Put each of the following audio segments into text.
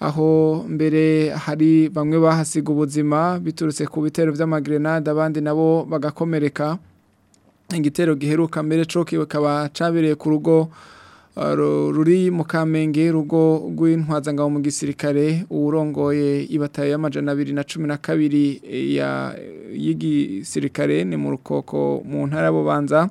aho mbere hari bamwe bahasiga ubuzima biturutse ku bitero by'amagrenade abandi nabo bagakomereka igitero giheruka mbere cyo kikaba cyabereye ku rugo ruri Mukamenge kamenge rugo rw'intwazangabo mu gisirikare uwurongoye ibataye y'amajana abiri na cumi na kabiri eh, eh, y'igisirikare ni mu rukoko mu ntara bubanza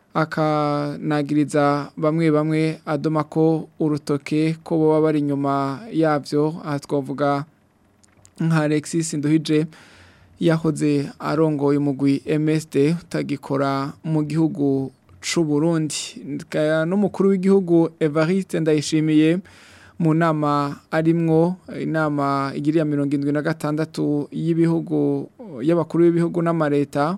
akanagiriza bamwe bamwe adoma ko urutoke ko baba bari inyuma yabyo aha twavuga nka alexis nduhije yahoze arongoye umugwi msd utagikora mu gihugu Burundi. n'umukuru w'igihugu evariste ndayishimiye mu nama arimwo inama igiriya mirongo irindwi na gatandatu y'ibihugu y'abakuru b'ibihugu n'amareta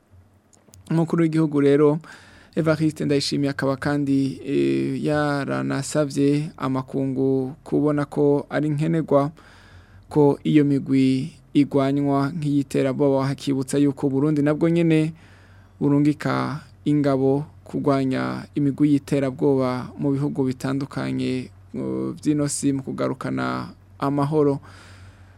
umukuru w'igihugu rero evariste ndayishimiye akaba kandi eh, yaranasabye amakungu kubona ko ari nkenerwa ko iyo migwi igwanywa nk'iyiterabwoba hakibutsa yuko burundi nabwo nyine burungika ingabo kugwanya imigwi y'iterabwoba mu bihugu bitandukanye by'inosi mu kugarukana amahoro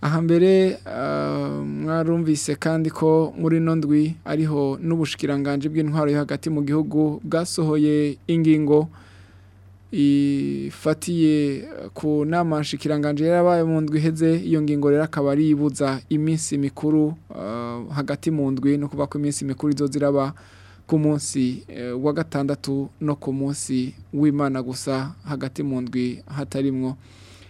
aha ehm, mwarumvise kandi ko muri Nondwi ariho n’ubushikiranganje bw'intwaro yo hagati mu gihugu bwasohoye ingingo ifatiye ku nama nshikiranganje yarabaye mu ndwi iheze iyo ngingo rero akaba ari ariyibuza iminsi mikuru ehm, hagati mu ndwi no kuvuga ko iminsi mikuru izo ziraba ku munsi eh, wa gatandatu no ku munsi w'imana gusa hagati mu ndwi hatarimwo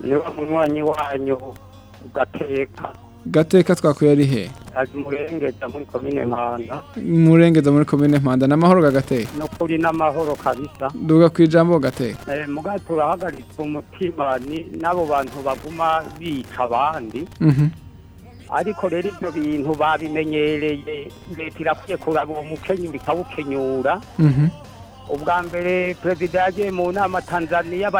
niba munywanyi wanyu gateka gateka twakuye ari he murengeza muri komine mpanda murengeza muri komine mpanda n'amahoro kagateka ni ukuri n'amahoro kabisa duga ku ijambo gateka eh, muga turahagaritse umutima n'abo bantu baguma bica abandi mhm. ariko rero ibyo bintu babimenyereye leta irakwiye kuraba uwo mukenyuri ikawukenyura mhm. ubwa mbere perezida yagiye mu nama tanzania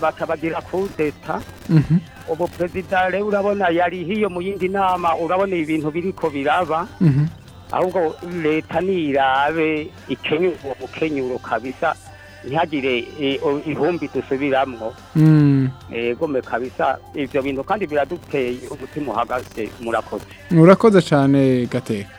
bakabagira ku deta mhm. ubu perezida rero urabona yari hiyo mu yindi nama urabona ibintu biri ko biraba mhm. ahubwo leta nirabe ikenya mukenyuro kabisa ntihagire eh, ihumbi dusubiramwo mm. egome kabisa ibyo bintu kandi biraduteye umutima uhagaze murakoze murakoze cyane gateka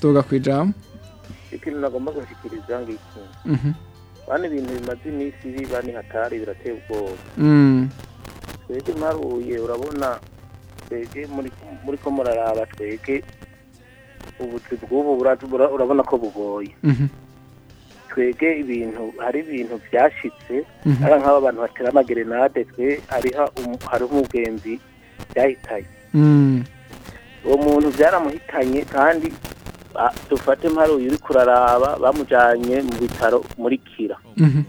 tuga ku ijambo ikintu nagomba gushyikiriza ngo mhm. bane ibintu bimaze iminsi biba ni hatari birateye ubwoba mm. twebwe mparuye urabona twebwe muri ko muraraba twebwe ubuzi bw'ubu urabona ko bugoye mhm. twebwe ibintu hari ibintu byashyitse mhm. ari nk'aba abantu batera amagerenade twe hari um, umugenzi byahitanye mm. uwo muntu byaramuhitanye kandi dufate mparuye uri kuraraba bamujyanye mu bitaro muri kira mhm.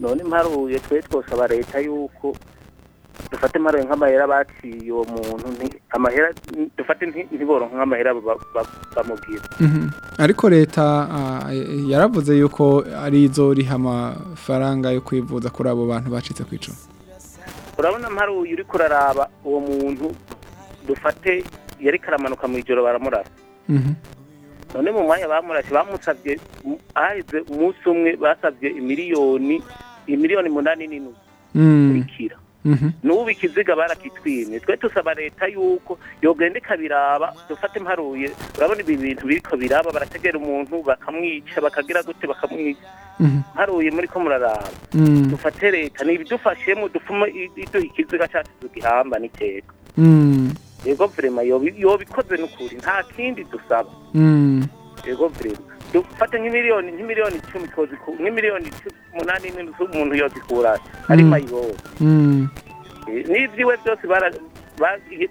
none mparuye twe twosaba leta yuko dufate mparuye nk'amahera baciye uwo muntu amahera dufate ntiboronke nk'amahera bamubwira mhm. ariko leta yaravuze yuko ari izo riha amafaranga yo kwivuza kuri abo bantu bacitse ku icumu urabona mparuye uri kuraraba uwo muntu dufate yari karamanuka mu ijoro baramurasa mhm. none mu mwanya bamurashye bamusabye ahaheze umunsi umwe basabye miliyoni imiliyoni munani n'inusu mm. kubikira mm-hmm. n'ubu ikiziga barakitwimye twe dusaba leta yuko yogenda ikabiraba dufate mparuye urabona ibi bintu biriko biraba barategera umuntu bakamwica bakagira gute bakamwica mm-hmm. mparuye muri ko muraraba mm. dufate leta ni ibidufashemo dufume iduha ikiziga cyacu tugihamba n'iteka mm. yego vurema yobikoze n'ukuri nta kindi dusaba mm. yego vurema dufate nk'imiliyoni nk'imiliyoni icumi nk'imiliyoni umunani z'umuntu yozikura ariko mm. ayibowe mm. n'ibyiwe byose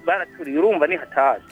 baraturiye urumva ni hatazi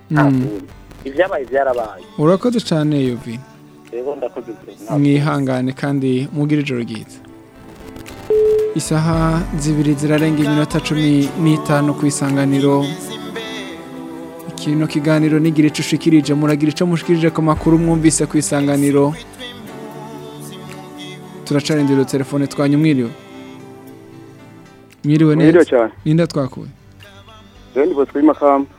Mm. Ah, mm. ibyabaye byarabaye urakoze cyane yuvi mwihangane kandi mubwire ijoro ryiza isaha zibiri zirarenga iminota cumi n'itanu ku isanganiro ikintu kiganiro n'igira icyo ushikirije muragira icyo mushikirije ku makuru mwumvise ku isanganiro turacarindira telefone twanyu mwiriwe mwiriwe neza n'inda twakuwe rero ni bosco y'imakamba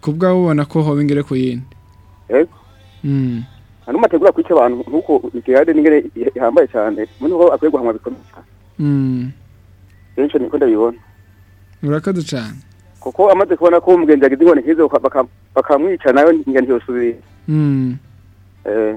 kubwa ubona ko hoba ingere ku yindi yego hmm. hano mategura kwica abantu nkuko igihade n'ingere ihambaye cyane muri akwiye guhamwa bikomeye hmm. benshi niko ndabibona urakaze cyane kuko amaze kubona ko umugenzi yagize inkoni nk'izo bakamwica nayo ingendo yosubira hmm. eh.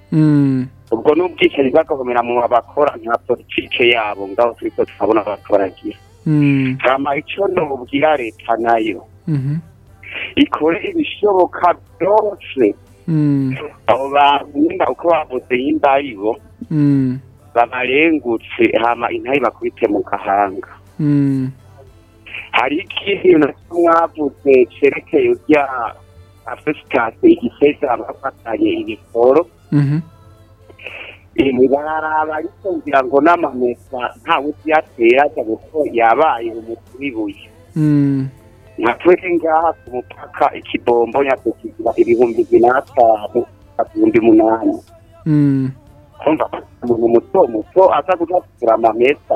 mm. ubwo n'ubwicanyi bwagakomera mu bakora nka politike yabo ngaho turi ko turabona abaturagira rama mm. icyo nobwira leta nayo mhm. ikore ibishoboka byose mm. abo bantu nimba uko bavuze himba aribo babarengutse hama intayi bakubite mu gahanga hmm. hari ikintu nacyo mwavuze cerekeye urya afesikasi igisesa bafatanye ibikoro mhm. bararaba ariko kugira ngo n'amamesa ntawe uyatera cyane ko yabaye umuturibuye hmm. nka twese ngaha ku mupaka ikibombo nyako ibihumbi bibiri n'atanu ibihumbi umunani hmm. umuntu muto muto aza gutera amamesa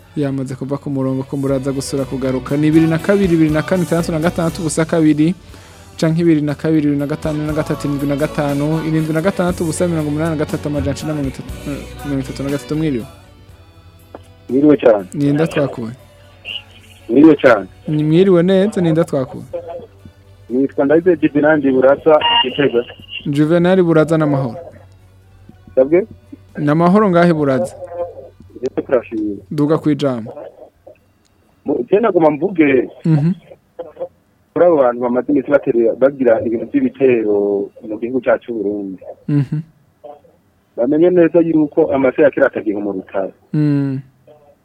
yamaze kuva ku murongo ko muraza gusura kugaruka ni bibiri na kabiri bibiri na kane itandatu na gatandatu ubusa kabiri canke ibiri na kabiri bibiri na gatanu na gatatu irindwi na gatanu irindwi na gatandatu ubusa mirongo umunani na gatatu amajana icenda mirongo itatu na gatatu mwiriwe mwiriwe cyane ninda twakuwe mwiriwe cyane mwiriwe neza ninda twakuwe nitwa ndabye juvenali buraza igitego juvenali buraza n'amahoro sabwe n'amahoro ngahe buraza rero turashimira duga ku ijambo genda guma mvuge mm abo bantu bamaze iminsi bagira ibintu by'ibitero mu gihugu cyacu Burundi mhm mm bamenye neza yuko amase ya kera atagiha mu rutaro mm.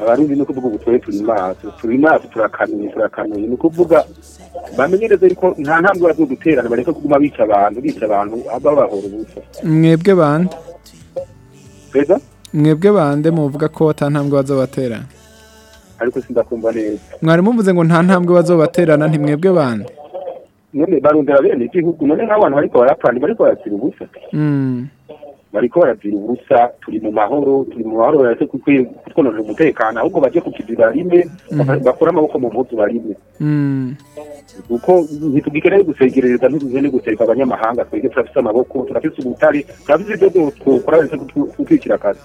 abarundi ni ukuvuga ubu turi maso turi maso turakanuye turakanuye ni ukuvuga bamenyereze ariko nta ntambwe bazo guterana bareke kuguma bica abantu bica abantu babahora ubusa mwebwe bande mwebwe bande muvuga ko ata ntambwe bazo baterana ariko sindakumva neza mwari muvuze ngo nta ntambwe bazobaterana ntimwebwe bande none barundira bene igihugu none nk'abantu bariko barapfana bariko baratira ubusa hmm. bariko baratira ubusa turi mu mahoro turi mu mahoro baretse kutwonoje umutekano ahubwo baje ku kizi barime hmm. bakora amaboko mu mpuzu barime hmm. kuko ntitugikeneye gusegereza ntitugende gusereka abanyamahanga twebwe turafise amaboko turafise ubutare turafise ibyo twokora baretse kutwikira akazi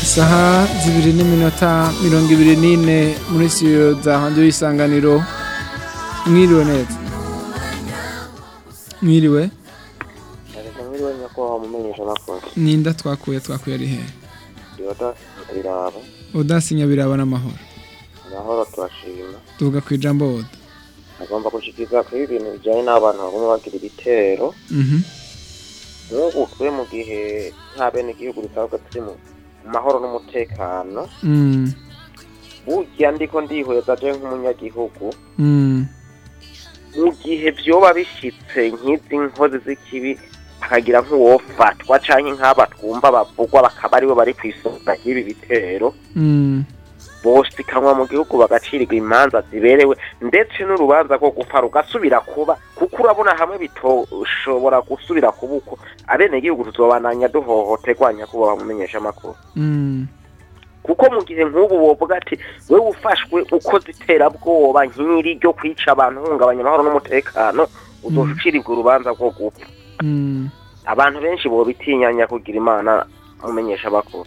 saha zibiri n'iminota mirongo ibiri n'ine muri siyo za hanze y'isanganiro mwiriwe neza mwiriwe ninda twakuye twakuye ari hehe udasinya biraba n'amahoro amahoro turashima tuvuga ku ijambo woda agomba gushyikiriza kuri ibintu bijyanye n'abantu bagomba bagira ibitero mhm. nk'ubu twe mu gihe nta bene igihugu bisanzwe turimo mu mahoro n'umutekano burya mm. ndiko ndihweza je nk'umunyagihugu mm. mu gihe byoba bishyitse nk'izi nkozi z'ikibi akagira nk'uwofatwa canke nk'aba bavugwa bakaba aribo bari kw'isonga ry'ibi bitero mm. bose ikanwa mu gihugu bagacirirwa imanza ziberewe ndetse n'urubanza rwo gupfa rugasubira kuba kuko urabona hamwe bitoshobora gusubira kuba uko abenegihugu tuzobananya duhohoterwa nyakubahwa mumenyesha amakuru mm. kuko mu gihe nk'ubu wovuga ati wowe ufashwe ukoze iterabwoba nk'iri ryo kwica abantu uhungabanya amahoro n'umutekano uzoshyirirwa mm. urubanza rwo gupfa mm. abantu benshi bobitinyanya kugira imana mumenyesha amakuru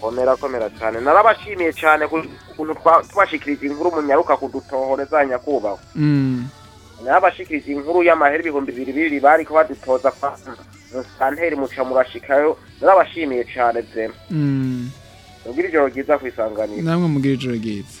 komera komera cyane narabashimiye cyane ukuntu tubashikirije inkuru munyaruka kudutohoreza nyakubahwa mm. narabashikirije inkuru y'amahera ibihumbi bibiri bibiri bari ko badutoza kwa santeri muca murashikayo narabashimiye cyane zema mm. mugire ijoro ryiza ku isanganiro namwe mugire ijoro ryiza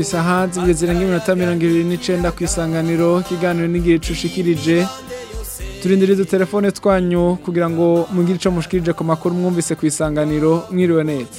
isaha zibwe zirenga iminota mirongo irindwi n'icyenda ku isanganiro kiganiro n'igihe cushikirije turindiriye udutelefone twanyu kugira ngo mugire icyo mushikirije ku makuru mwumvise ku isanganiro mwiriwe neza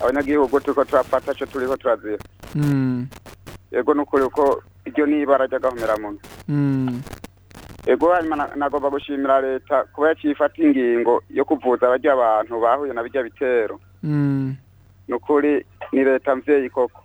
abanyagihugu turi ko turafata icyo turiho turazira mm. ego ni ukuri ko iryo ni ibara ry'agahumera muntu mm. ego hanyuma nagomba gushimira leta kuba yakifata ingingo yo kuvuza abajya abantu bahuye na bijya bitero mm. ni ukuri ni leta mvyeyi koko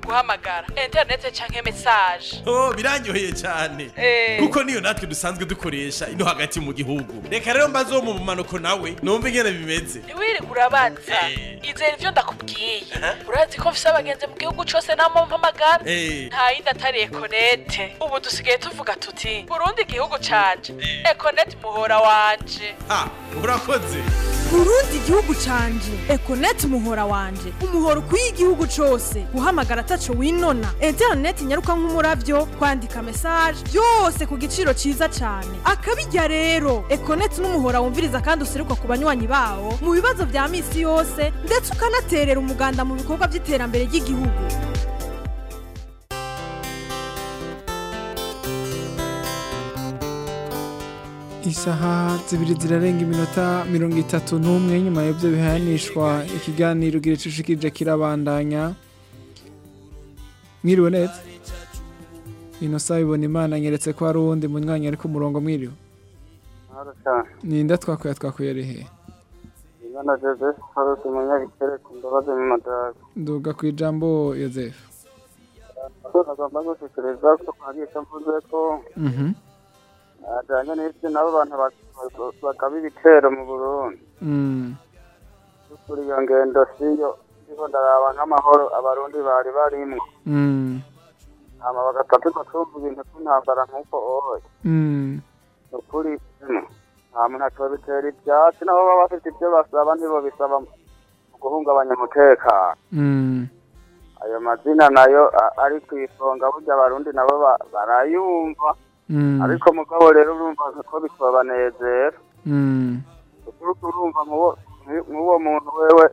guhamagara internet canke message oh, biranyoheye cyane kuko niyo natwe dusanzwe dukoresha ino hagati mu gihugu reka rero mbazo mu bumanuko nawe numva ingene bimeze wiri urabanza izera ivyo ndakubwiye urazi ko mfise abagenzi mu gihugu cose namumpamagara nta yindi atari ekonete ubu dusigaye tuvuga tuti burundi igihugu canje ekonete eh. muhora wanjye ah urakoze burundi igihugu canje ekoneti muhora wanje umuhora ukwiye igihugu cose guhamagara ataco winona interineti nyaruka nk’umurabyo kwandika mesaje byose ku giciro cyiza cyane akabijya rero ekoneti n'umuhora wumviriza kandi useruka ku banywanyi bawo mu bibazo bya misi yose ndetse ukanaterera umuganda mu bikorwa vy'iterambere ry'igihugu isaha zibiri zirarenga iminota mirongo itatu n'umwe nyuma y'ibyo bihanishwa ikiganiro gicucikije kirabandanya mwiriwe neza ino saha ibona imana nyeretse ko hari uwundi munyanya ariko umurongo mwiriwe ni twakuye twakuye rihe duga ku ijambo yozefu yosefu ajyanye n'ibyo nabo bantu bakaba ibitero mu burundi mm. kuri iyo ngendo siyo ndiho ndaraba nk'amahoro abarundi bari barimwo mm. hama bagatatirwa twumva ibintu by'intambara nk'uko oye mm. ukuri nta muntu akababitera ibyatsi nabo baba bafite ibyo basaba ntibo bisaba guhungabanya umutekano ayo mazina nayo ari ku isonga burya abarundi nabo barayumva Mm. ariko mugabo rero mm. urumva ko bikabanezera uturutse urumva nk'uwo muntu wewe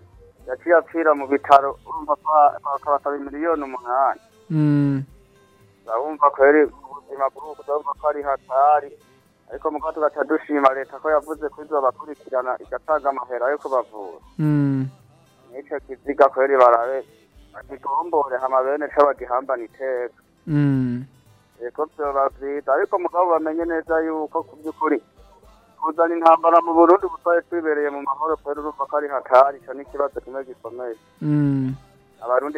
yaciye apfira mu bitaro urumva bakabasaba miliyoni umunani mm. urabumva ko yari ubuzima bw'ubu urabumva ko ari hatari ariko mugabo tugaca dushima leta ko yavuze ko izobakurikirana igatanga amahera yo kubavura n'icyo kiziga ko yari barabe bagitombore hama bene co iteka babyita ariko mugabo bamenye neza yuko ku by'ukuri kuzana intambara mu burundi butwaye twibereye mu mahoro kubera urumva ko ari hakarisha n'ikibazo kimwe gikomeye mm. abarundi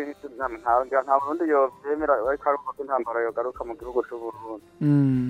nta burundi yobyemera ariko arumva ko intambara yogaruka mu gihugu cy'uburundi mm.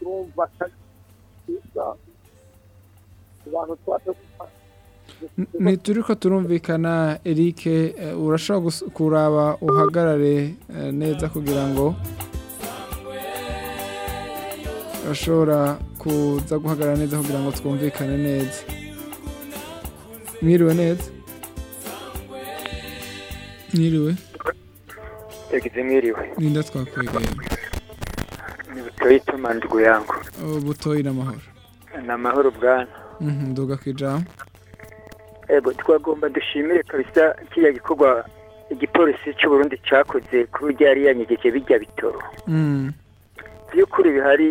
urumva cyiza abantu tuba ntituri ko turumvikana eric eh, urashobora kuraba uhagarare eh, neza kugira ngo urashobora kuza guhagarara neza kugira ngo twumvikane neza mwiriwe neza Mwiriwe Tegeze mwiriwe Ninda twakwegeye Ni butoyi tumandwe yango Butoyi n'amahoro N'amahoro bwana Mhm mm nduga kwijambo Ego twagomba dushimire kabisa kiya gikorwa igipolisi cy'u Burundi cyakoze kuri ryari yanyegeje bijya bitoro Mhm Byukuri bihari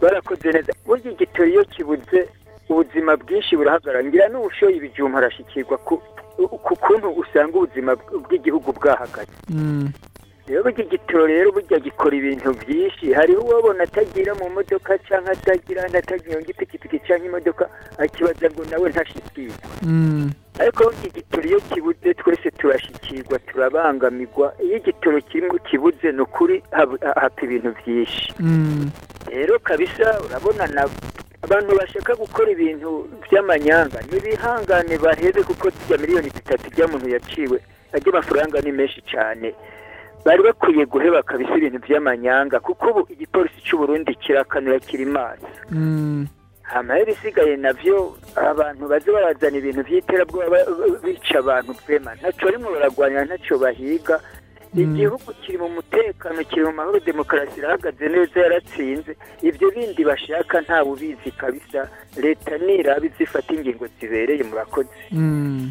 barakoze neza burya igitoro iyo kibuze ubuzima bwinshi burahagarara ngira n'ubushoye ibijumba ku kuntu usanga ubuzima bw'igihugu bwahagaze mm. rero burya igitoro rero burya gikora ibintu byinshi hariho uwabona atagira mu modoka cyangwa atagira n'atagira ipikipiki cyangwa imodoka akibaza ngo nawe ntashikirwe mm. ariko iki gitoro iyo kibuze twese turashikirwa turabangamirwa iyo igitoro kimwe kibuze ni ukuri hapfa ibintu byinshi mm. rero kabisa urabona abantu bashaka gukora ibintu by'amanyanga ntibihangane barebe kuko tujya miliyoni zitatu by'amuntu yaciwe ajya amafaranga ni menshi cyane bari bakwiye guheba kabisa ibintu by'amanyanga kuko ubu igipolisi cy'u Burundi kirakanura kiri mazi mm. amayeri isigaye nabyo abantu bazi barazana ibintu by'iterabwoba bica abantu vrema ntacyo barimo baragwanya ntacyo bahiga Mm. igihugu kiri mu mutekano kiri mu mahoro demokarasi irahagaze neza yaratsinze ibyo bindi bashaka nta ubizi kabisa leta niraba izifata ingingo zibereye murakoze mm.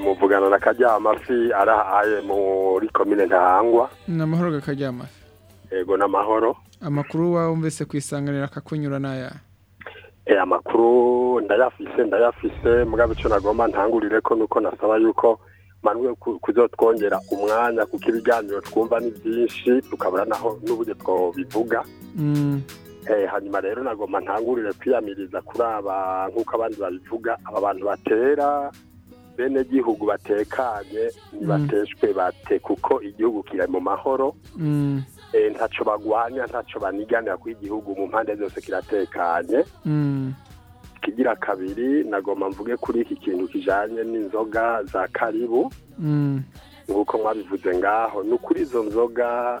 muvugana na kajyamafi arahaye muri komine ntahangwa ni amahoro gakajyamafi yego ni amahoro amakuru waba wumvise ku isanganiro akakunyura n'aya Eh, amakuru ndayafise ndayafise Mugabe icyo nagomba ntangurire ko niko nasaba yuko manwe kuzotwongera umwanya kuko ibiganiro twumva ni byinshi tukabura naho n'uburyo twobivuga mm. eh, hanyuma rero nagomba ntangurire kwiyamiriza kuri aba nk'uko abandi babivuga aba bantu batera bene gihugu batekanye mm. ntibateshwe bate kuko igihugu kiri mu mahoro mm. Eh, ntacyo bagwanya ntacyo baniganira ko igihugu mu mpande zose kiratekanye mm. kigira kabiri nagomba mvuge kuri iki kintu kijyanye n'inzoga za karibu mm. nk'uko mwabivuze ngaho ni ukuri izo nzoga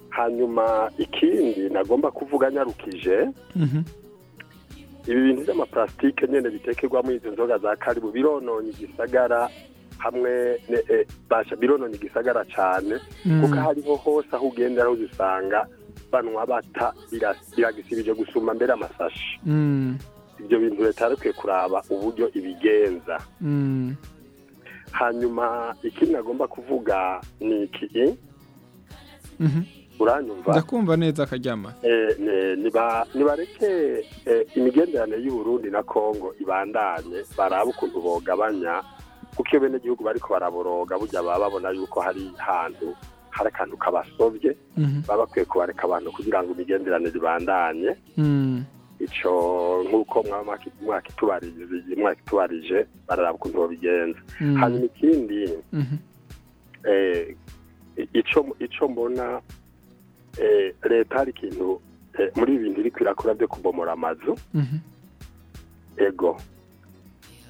hanyuma ikindi nagomba kuvuga nyarukije mm-hmm. ibi bintu by'amaparasitike nyine bitekerwamo izo nzoga za karibu birononye igisagara hamwe e, bironona gisagara cyane mm. kuko hariho hose aho ugendera uzisanga banwa bata biragisibije gusuma mbere amasashi mm. ibyo bintu leta yarikwiye kuraba uburyo ibigenza mm. hanyuma ikindi agomba kuvuga ni iki eh? mhm. uranyumva ndakumva neza akaryama eh, ntibareke eh, imigenderanire y'uburundi na kongo ibandanye barabe ukuntu bogabanya kuko iyo bene gihugu bariko baraboroga burya baba babona yuko hari hantu hari akantu kabasobye mhm. baba bakwiye kubareka abantu kugira ngo imigenderanire ibandanye mm. icyo nk'uko mwaka itubarije bararaba ukuntu babigenza mm. hanyuma ikindi mhm. eh, icyo mbona eh, leta hari ikintu eh, muri ibi bintu iri kwirakura byo kubomora amazu mhm. ego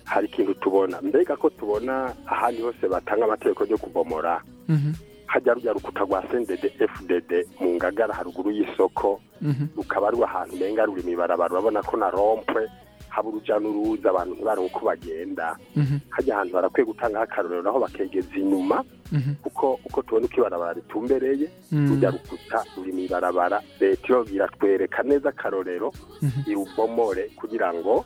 hari ikintu tubona mbega ko tubona ahandi hose batanga amategeko yo kubomora mhm. hajya rujya rukuta rwa sendede efudede mu ngagara haruguru y'isoko mhm. rukaba ruri ahantu urenga ruri mu ibarabara urabona ko na rompwe haba urujya n'uruza abantu ntibaronke uko bagenda mhm. hajya ahantu barakwiye gutangaho akarorero naho bakegeza inyuma kuko uko tubona uko ibarabara ritumbereye rujya rukuta ruri mu ibarabara leta iyo iratwereka neza akarorero irubomore kugira ngo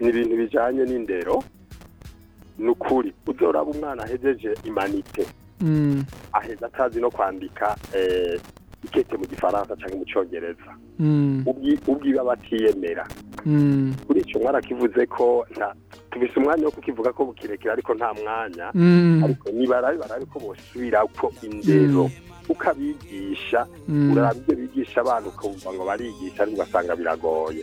ni ibintu bijyanye n'indero ni ukuri udoraba umwana ahejeje imanite mm. aheza atazi no kwandika eh, ikete mu gifaransa cyangwa mu cyongereza mm. ubwiba batiyemera mm. kuri icyo mwarakivuze ko tubise umwanya wo kukivuga ko bukirekera ariko nta mwanya mm. ariko nibarabibara ariko bosubira ko indero ukabigisha uraraba ibyo bigisha abana ukumva ngo barigisha ariko ugasanga biragoye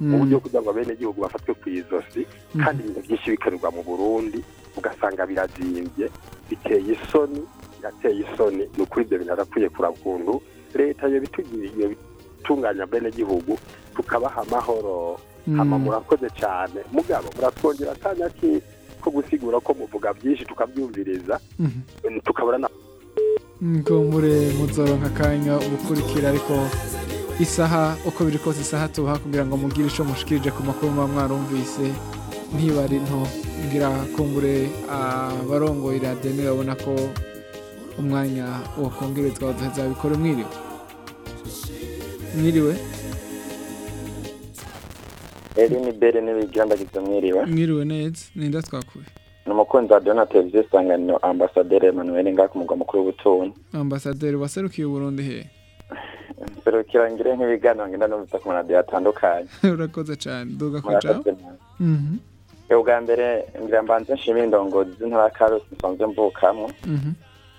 mu mm. buryo kugira ngo abenegihugu bafatwe ku izosi kandi ibintu byinshi bikorerwa mu burundi ugasanga birazimbye biteye isoni birateye isoni ni ukuri ibyo bintu adakwiye leta iyo bitugiriye gutunganya abenegihugu tukabaha amahoro mm. hano murakoze cyane mugabo muratwongera akanya ko gusigura ko muvuga byinshi tukabyumviriza mhm. mm, tukabura na mure muzoronka akanya ubukurikira ariko isaha uko biri kose isaha tubaha kugira ngo mugire icyo mushikirije ku makuru muba mwarumvise ntibari nto ngira kumbure ah, abarongoye radiyo babona ko umwanya wakongerezwa badahabikora mwiriwe mwiriwe eri ni bere n'ibigira mwiriwe mwiriwe neza n'inda twakuye ni umukunzi wa donateri by'isanganiro ambasaderi emanuweli ngaka umugwa mukuru w'ubutunzi ambasaderi waserukiye uburundi hehe serukira ngire nk'ibiganiro ngenda n'umvita ku maradiyo atandukanye urakoze cyane duga ko cyane mhm. ubwa mbere ngira mbanze nshimire indongozi z'intara ya karusi nsanzwe mvukamwo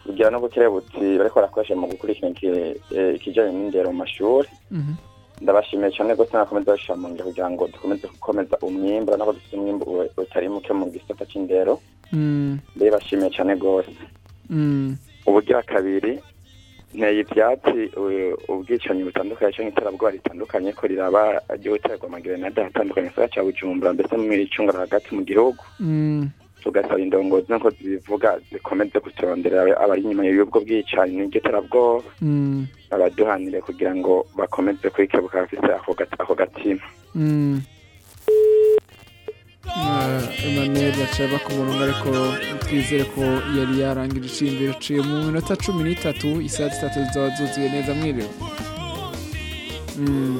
urugero n'ubukerebutsi bariko barakoresha mu gukurikirana eh, ikijanye n'indero mu mashuri mhm. ndabashimiye cyane rwose nakomeza bashira mu ngiro kugira ngo dukomeze gukomeza umwimbu nako dufite umwimbu utari muke mu gisata c'indero mbe mm. cyane rwose mm. uburyo kabiri nteye ibyatsi ubwicanyi butandukanye cyangwa iterabwoba ritandukanye ko riraba ry'ubuterwa amagerenade ahatandukanye mu cya bujumbura mbese mu icungura hagati mu gihugu mm. tugasaba indongozi nk'uko zibivuga zikomeze gutondera abari inyuma y'ubwo bwicanyi n'ingeterabwo mm. abaduhanire kugira ngo bakomeze kwikebuka bafite ako gatima mm. eh, Emmanuel yaciye ava ariko twizere ko yari yarangije iciyembere uciye mu minota cumi n'itatu isaha zitatu zizaba zuzuye neza mwiriwe mm.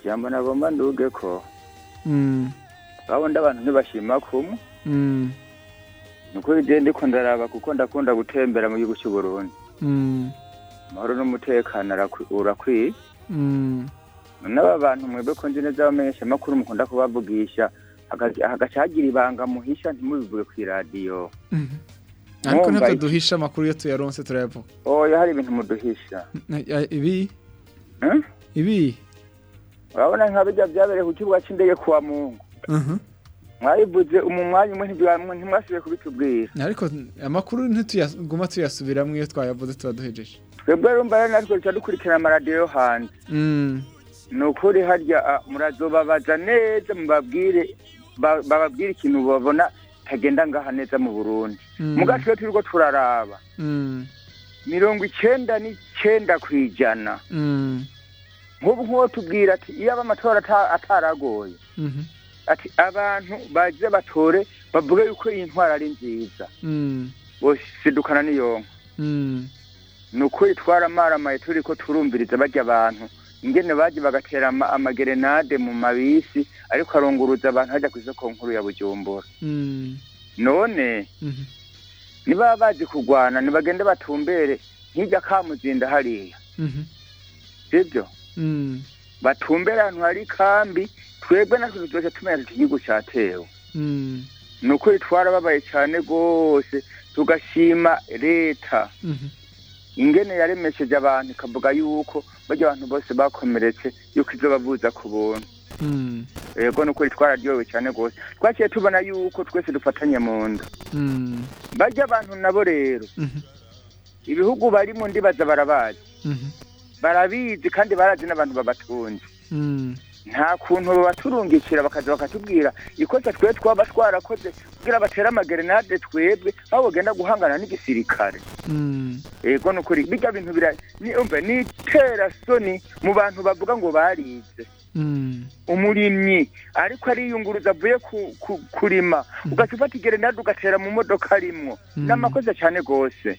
ijambo nagomba nduge ko babunda hmm. abantu ntibashima kumwe nuko bigenda ndiko ndaraba kuko ndakunda gutembera mu gihugu cy'uburundi amahoro n'umutekano urakwiye n'aba bantu mwebwe ko nzi neza bamenyesha amakuru mukunda kubavugisha hagati hagira ibanga muhisha ntimubivuge ku iradiyo mm-hmm. ariko ntabwo duhisha amakuru iyo tuyaronse turayavuga oya hari ibintu muduhisha eh, ibi hmm? ibi urabona nka bijya byabereye ku kibuga cy'indege kwa mungu mwayivuze mm-hmm. umwanya umwe ntimwasubiye kubitubwira ariko amakuru ntituyaguma tuyasubiramo iyo twayavuze tuba duhejeje twebwe rero mbere natwe duca amaradiyo yo hanze mm. ni ukuri harya ah, murazobabaza neza mubabwire bababwire ikintu babona tagenda ngaha neza mu burundi mm. mu gace turiko turaraba mm. mirongo icyenda n'icyenda ku ijana mm. nk'ubu nk'uwo tubwira ati iyo amatora ataragoye mm-hmm. ati abantu bagize batore bavuga yuko iyi ntwara ari nziza bosidukana n'iyonka ni ukuri twaramaramaye turi ko turumviriza bajya abantu ingene bagiye bagatera amagerenade mu mabisi ariko arunguruza abantu hajya ku isoko nkuru ya bujumbura mm. none mm-hmm. niba bazi kurwana ntibagende batumbere nk'ijya kamuzinda hariya mm-hmm. sibyo mm. batumbere ahantu hari kambi twebwe natwe tuba tumenya iki gihugu cyatewe mm. ni ukuri twarababaye cyane rwose tugashima leta mm-hmm. ingene yaremesheje abantu ikavuga yuko bajya abantu bose bakomeretse yuko izo bavuza ku buntu hmm. yego ni ukuri twararyohewe cyane rwose twaciye tubona yuko twese dufatanye mu nda hmm. bajya abantu nabo rero mhm. ibihugu barimo ndibaza barabazi mhm. barabizi kandi barazi n'abantu babatunze hmm. nta kuntu babaturungikira bakajya bakatubwira ikosa twe twaba twarakoze kugira batere amagrenade twebwe aho bagenda guhangana n'igisirikare mm. yego ni ukuri bijya bintu ni iterasoni mu bantu bavuga ngo barize mm. umurimyi ariko ariyunguruza avuye kurima mm. ugahita ufata igrenade ugatera mu modoka arimwo ni amakosa cyane rwose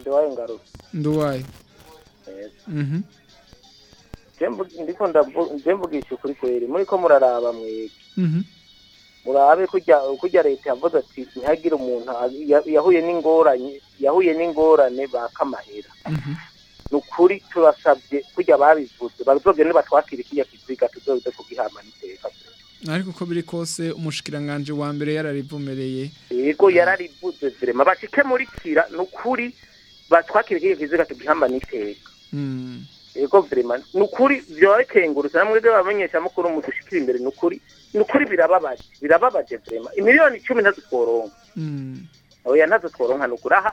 nduwaye ngaruka nduwaye ndiko ndavugisha ukuri kweri muriko muraraba mwebwe urabe kujya leta yavuze ati ntihagire umuntu yahuye n'ingorane yahuye n'ingorane bakamahera mhm. ni ukuri turasabye kujya babivuze bazoge niba twakira kiriya kiziga tuzoze kugihamba n'iteka ariko uko biri kose umushikiranganje wa mbere yararivumereye yego yararivuze vrema bakike muri kira ni ukuri batwakira kiriya kiziga tugihamba n'iteka mhm. yego verema ni ukuri byabakengurutse namwe ibyo mu dushikira imbere ni ukuri ni ukuri birababaje birababaje verema imiliyoni icumi ntazo tworonka mm. oya ntazo ni ukuri aha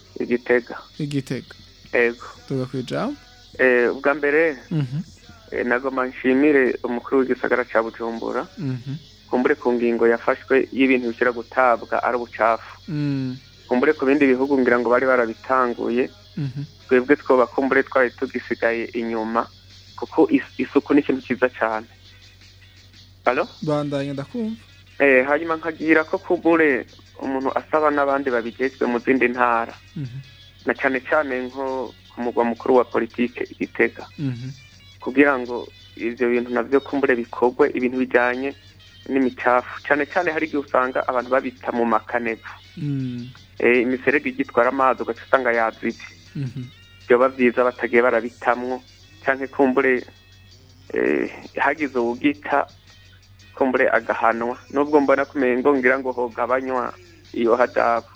igitega igitega yego tugakwinjira eh, ubwa mbere mhm. eh, ntabwo nshimire umukuru w'igisagara cya bujumbura mhm. kumbure ku ngingo yafashwe y'ibintu bishyira gutabwa ari ubucafu mm. kumbure ku bindi bihugu ngira ngo bari barabitanguye mhm. twebwe twoba kumbure twari tugisigaye inyuma kuko isuku ni ikintu cyiza cyane bandanye ndakumva eh, hanyuma nkagira ko kumbure umuntu asaba n'abandi babigezwe mu zindi ntara na cyane cyane nko ku mugwa mukuru wa politiki igitega mhm. kugira ngo ibyo bintu nabyo kumbure bikorwe ibintu bijyanye n'imicafu cyane cyane hari igihe usanga abantu babita mu makanevu mhm. e, imiserege igitwara amazi ugaca usanga yazibye mhm. byoba byiza batagiye barabitamwo cyane kumbure e, hagize uwugita kumbure agahanwa nubwo mbona kumenya ngo ngira ngo hogabanywa iyo hadabu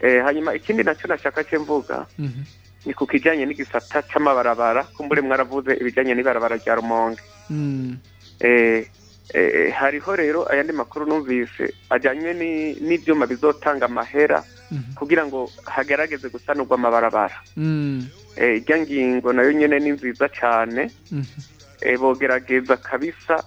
Eh, hanyuma ikindi nacyo nashaka cyo mvuga mhm. ni ku kijyanye n'igisata cy'amabarabara kumbure mm. mwaravuze ibijyanye n'ibarabara rya rumonge mm. eh, eh, hariho rero ayandi makuru numvise ajyanye n'ibyuma bizotanga amahera mhm. kugira ngo hagerageze gusanurwa amabarabara mm. ijya ngingo nayo nyine ni nziza cyane mhm. Eh, bogerageza kabisa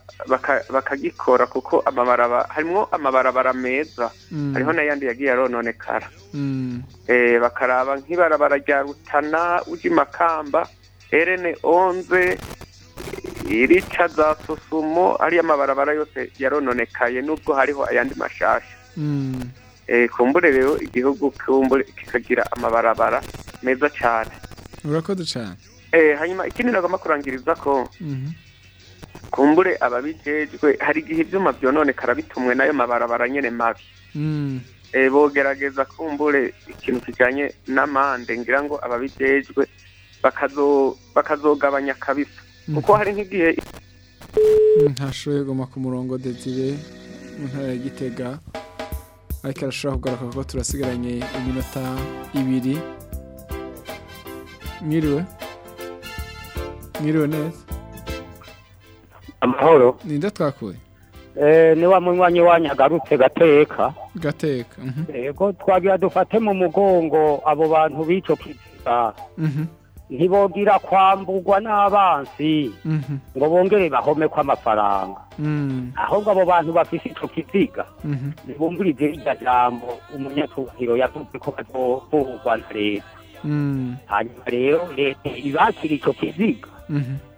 bakagikora kuko amabarabara harimo amabarabara meza mm. hariho n'ayandi yagiye arononekara mm. eh, bakaraba nk'ibarabara rya rutana uji makamba erene onze irica za susumo ariyo amabarabara yose yarononekaye nubwo hariho ayandi mashasha mm. eh, kumbure rero igihugu kikagira amabarabara meza cyane urakoze cyane Eh, hanyuma ikindi nagomba kurangiriza ko mhm. kumbure ababijejwe hari igihe ibyuma byononekara bitumwe nayo mabarabara nyine mabi mhm. eh, bogerageza kumbure ikintu kijyanye n'amande ngira ngo ababijejwe bakazogabanya kabisa mhm. kuko hari nk'igihe ntashoboye goma ku murongo dedire mu ntara ya gitega ariko arashobora kugaruka kuko turasigaranye iminota ibiri mwiriwe mwiriwe neza amahoro ninde twakuye ni wa munywanyi wanyagarutse gateka gateka yego twagira dufate mu mugongo abo bantu b'icyo kiziba ntibogira kwambugwa n'abansi ngo bongere bahomekwe amafaranga mm. ahubwo abo bantu bafite icyo kiziga ntibumvirize iryo jambo umunyacyubahiro yavuze ko bazovugwa na leta Mm. hanyuma rero leta ibakira icyo mhm. kizigo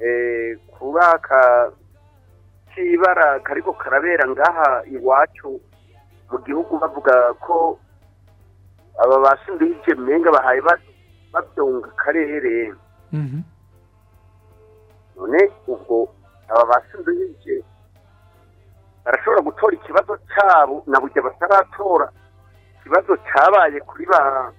eh, kuba kibara kariko karabera ngaha iwacu mu gihugu bavuga ko aba basindije menga bahaye babyonga karere mhm. none ubwo aba basindije barashobora gutora ikibazo cyabo na burya bataratora ikibazo cyabaye kuri bantu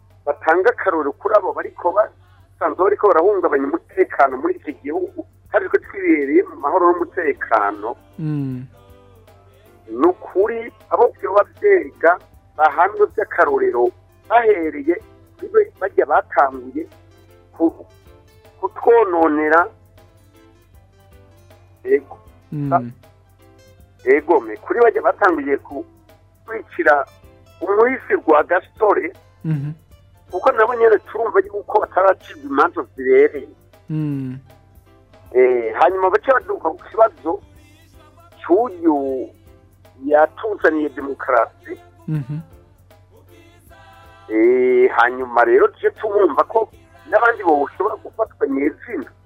batanga akarori kuri abo bariko basanzwe bariko barahungabanya umutekano muri iki gihugu hari twibereye mu mahoro n'umutekano mm. ni ukuri abo babyereka bahanwe by'akarorero bahereye bajya batanguye kutwononera ego mm. egome kuri bajya batanguye kwicira umwisi rwa gasitore mm-hmm. kuko nabo nyine turumva yuko bataracibwa imanza zibereye mm. eh, hanyuma baca baduka ku kibazo cy'uyu yatuzaniye demokarasi mhm. eh, hanyuma rero tujye tumwumva ko n'abandi bashobora gufatwa mu izina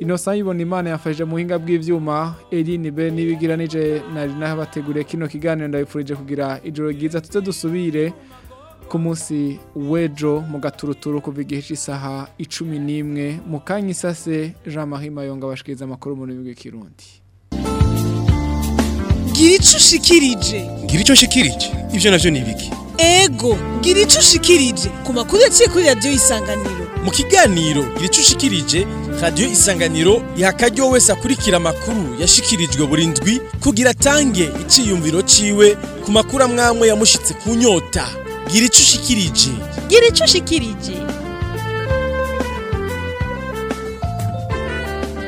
Innocent Imana yafashe mu buhinga bw'ibyuma Eline be n'ibigiranije nari nabateguriye kino kiganiro ndabifurije kugira ijoro ryiza tuze dusubire ku munsi w'ejo mu gaturuturu kuva igihe cy'isaha icumi n'imwe mu kanya isase jean marie mayonga bashikiriza amakuru mu rurimi rw'ikirundi gira icyo ushikirije gira icyo ushikirije ibyo nabyo ni ibiki ego gira icyo ushikirije ku makuru yaciye kuri radiyo y'isanganiro mu kiganiro irico ushikirije radiyo isanganiro iha akaryo wese akurikira amakuru yashikirijwe Burindwi ndwi kugira atange icyiyumviro ciwe ku makuru amwamwe yamushitse ku nyota gira ico ushikirije gira ico ushikirije